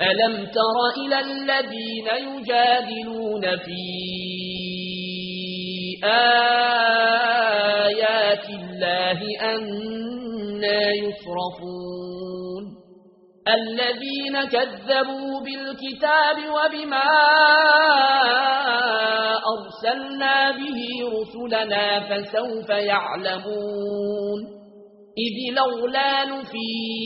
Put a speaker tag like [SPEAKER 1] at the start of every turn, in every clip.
[SPEAKER 1] ألم تر إلى الذين يجادلون في آيات الله أَنَّى يصرفون الذين كذبوا بالكتاب وبما أرسلنا به رسلنا فسوف يعلمون إذ الْأَغْلَالُ فيه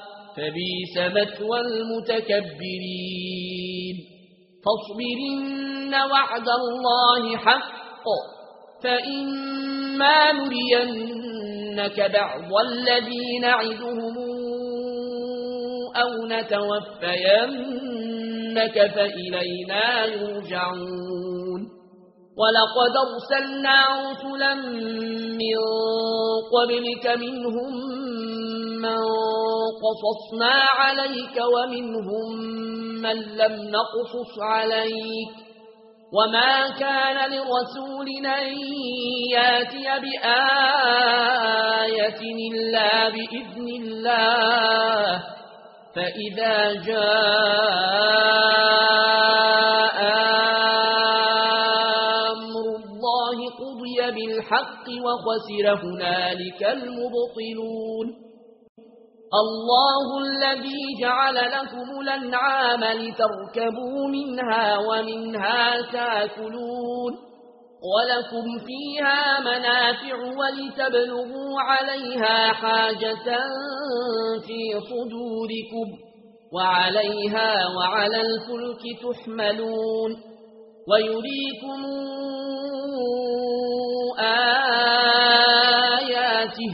[SPEAKER 1] فبيس مثوى المتكبرين فاصبرن وعد الله حق فإما نرينك بعض الذين عدهم أو نتوفينك فإلينا يرجعون ولقد أرسلنا رسلا من قبلك منهم من قصصنا عليك ومنهم من لم نقصص عليك وما كان لرسولنا يأتي بآية إلا بإذن الله فإذا جاء أمر الله قضي بالحق وخسر هنالك المبطلون الله الذي جعل لكم الانعام لتركبوا منها ومنها تاكلون ولكم فيها منافع ولتبلغوا عليها حاجة في صدوركم وعليها وعلى الفلك تحملون ويريكم آياته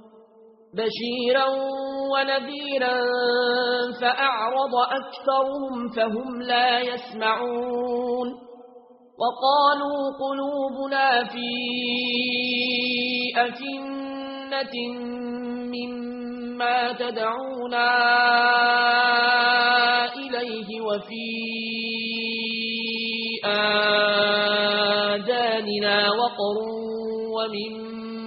[SPEAKER 1] بشيرا ونذيرا فأعرض أكثرهم فهم لا يسمعون وقالوا قلوبنا في أفنة مما تدعونا إليه وفي آداننا وقر ومن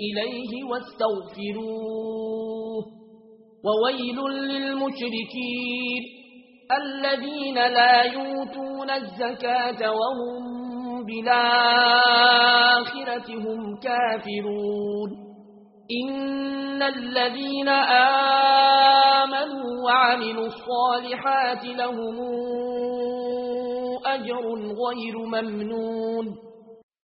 [SPEAKER 1] إليه واستغفروه. وويل للمشركين الذين لا يوتون الزكاة وهم بالآخرة هم كافرون. إن الذين آمنوا وعملوا الصالحات لهم أجر غير ممنون.